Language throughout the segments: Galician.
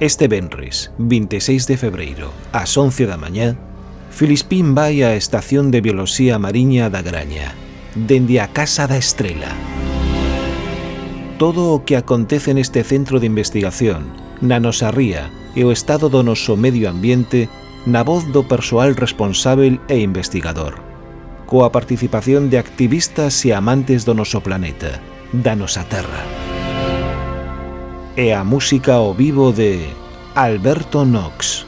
Este venres, 26 de febreiro, ás 11 da mañá, Filispín vai á Estación de Bioloxía Mariña da Graña, dende a Casa da Estrela. Todo o que acontece neste centro de investigación, na nosa ría e o estado do noso medio ambiente, na voz do persoal responsável e investigador. Coa participación de activistas e amantes do noso planeta, da nosa terra e a música ao vivo de Alberto Knox.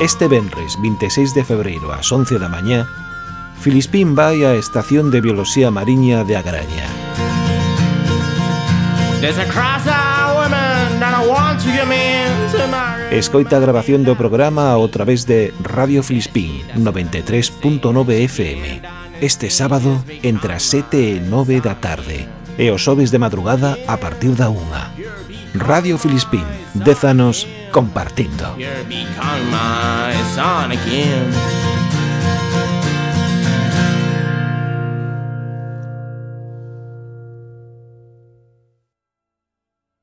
Este venres 26 de febreiro ás 11 da mañá, Filispín vai á estación de Bioloxía Mariña de Agraña. Escoita a grabación do programa a través de Radio Filispín 93.9 FM este sábado entre as 7 e 9 da tarde e os xoves de madrugada a partir da 1. Radio Filispín, 10 anos compartindo.